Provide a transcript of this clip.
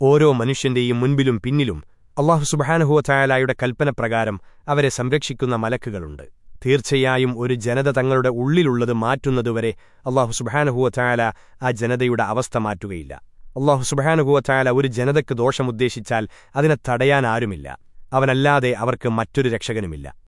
ഓരോ മനുഷ്യന്റെയും മുൻപിലും പിന്നിലും അള്ളാഹു സുബഹാനുഹുവറ്റായാലായുടെ കൽപ്പനപ്രകാരം അവരെ സംരക്ഷിക്കുന്ന മലക്കുകളുണ്ട്. തീർച്ചയായും ഒരു ജനത തങ്ങളുടെ ഉള്ളിലുള്ളത് മാറ്റുന്നതുവരെ അള്ളാഹു സുബഹാനുഹുവറ്റായാല ആ ജനതയുടെ അവസ്ഥ മാറ്റുകയില്ല. അള്ളാഹു സുബഹാനുഹുവറ്റായാല ഒരു ജനതയ്ക്ക് ദോഷമുദ്ദേശിച്ചാൽ അതിനെ തടയാനാരുമില്ല അവനല്ലാതെ അവർക്ക് മറ്റൊരു രക്ഷകനുമില്ല.